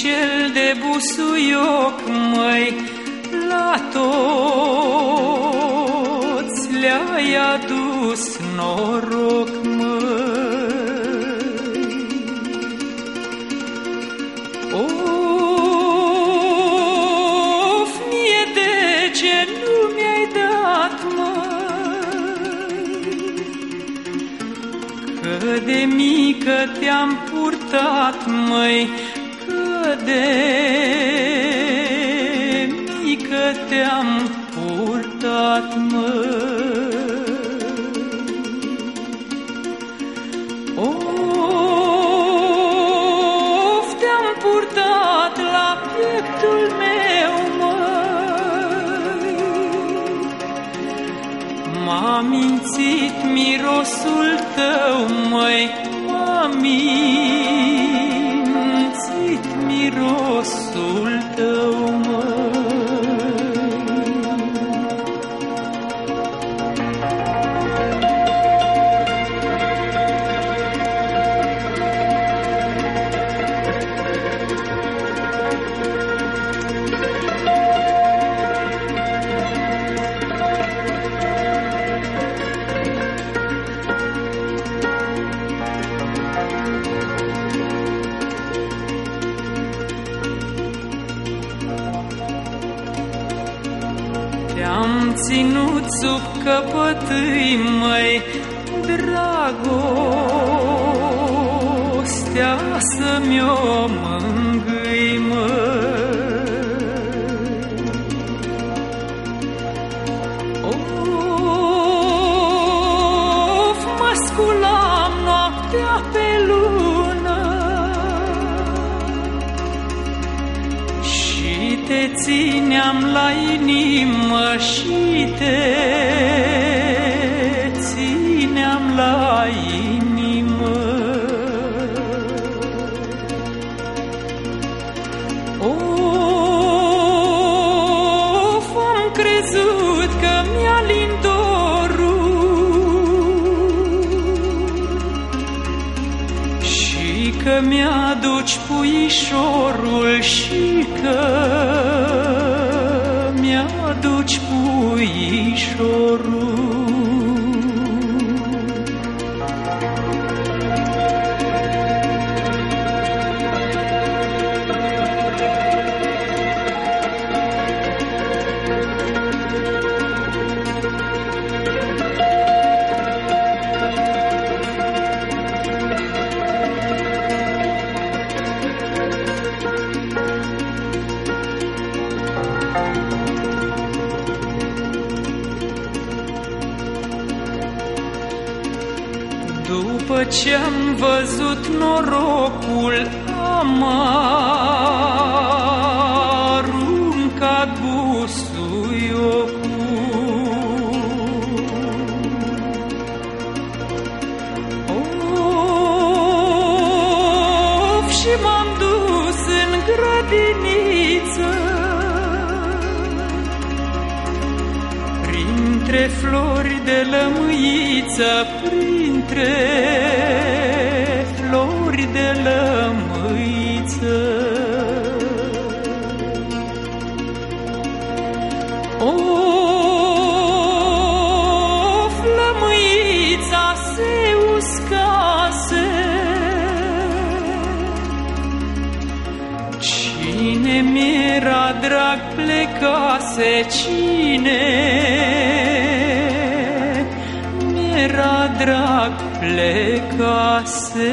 Cel de busuioc, măi, la toți le-ai adus noroc, măi. Of, mie de ce nu mi-ai dat, măi, Că de mică te-am purtat, măi, Că de mică te-am purtat, măi. Of, te-am purtat la pieptul meu, măi. M-a mințit mirosul tău, măi, M-a mințit mirosul tău, Te-am ținut sub căpătâi, măi, dragostea să-mi-o mângâi, te țineam la inimă și te țineam la inimă. Of, am crezut că mi-a și că mi-aduci puișorul și că mi-aduci puișorul. După ce-am văzut norocul, am aruncat busuiocul. Of, și m-am dus în grădiniță Printre flori de lămâiță, printre flori de lămâiță. Of, lămâița se uscase, Cine mi-era drag plecase, cine era drag plecase.